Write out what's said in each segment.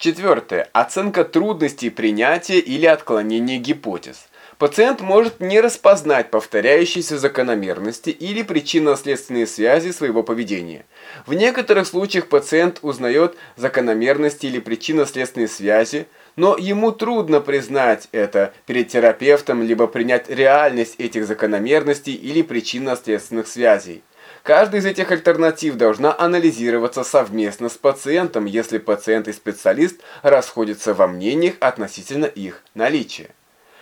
Четвертое. Оценка трудностей принятия или отклонения гипотез. Пациент может не распознать повторяющиеся закономерности или причинно-следственные связи своего поведения. В некоторых случаях пациент узнает закономерности или причинно-следственные связи, но ему трудно признать это перед терапевтом, либо принять реальность этих закономерностей или причинно-следственных связей. Каждая из этих альтернатив должна анализироваться совместно с пациентом, если пациент и специалист расходятся во мнениях относительно их наличия.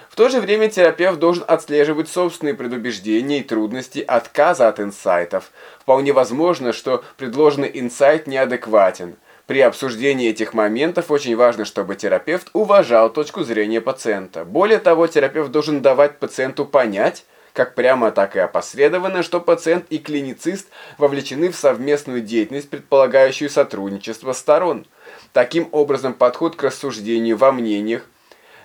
В то же время терапевт должен отслеживать собственные предубеждения и трудности отказа от инсайтов. Вполне возможно, что предложенный инсайт неадекватен – при обсуждении этих моментов очень важно, чтобы терапевт уважал точку зрения пациента. Более того, терапевт должен давать пациенту понять, как прямо, так и опосредованно, что пациент и клиницист вовлечены в совместную деятельность, предполагающую сотрудничество сторон. Таким образом, подход к рассуждению во мнениях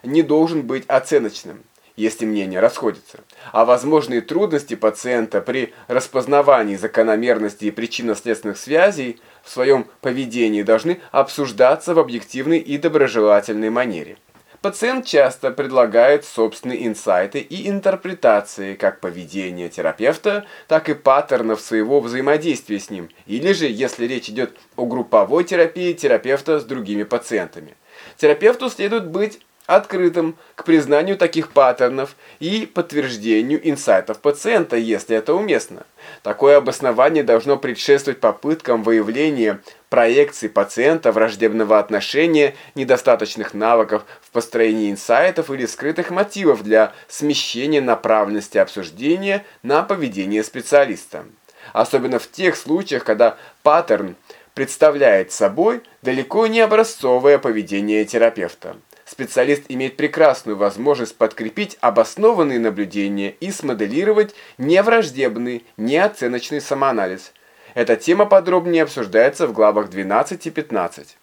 не должен быть оценочным если мнения расходятся. А возможные трудности пациента при распознавании закономерностей и причинно-следственных связей в своем поведении должны обсуждаться в объективной и доброжелательной манере. Пациент часто предлагает собственные инсайты и интерпретации как поведения терапевта, так и паттернов своего взаимодействия с ним, или же, если речь идет о групповой терапии терапевта с другими пациентами. Терапевту следует быть открытым к признанию таких паттернов и подтверждению инсайтов пациента, если это уместно. Такое обоснование должно предшествовать попыткам выявления проекций пациента враждебного отношения, недостаточных навыков в построении инсайтов или скрытых мотивов для смещения направленности обсуждения на поведение специалиста. Особенно в тех случаях, когда паттерн представляет собой далеко не образцовое поведение терапевта. Специалист имеет прекрасную возможность подкрепить обоснованные наблюдения и смоделировать невраждебный, неоценочный самоанализ. Эта тема подробнее обсуждается в главах 12 и 15.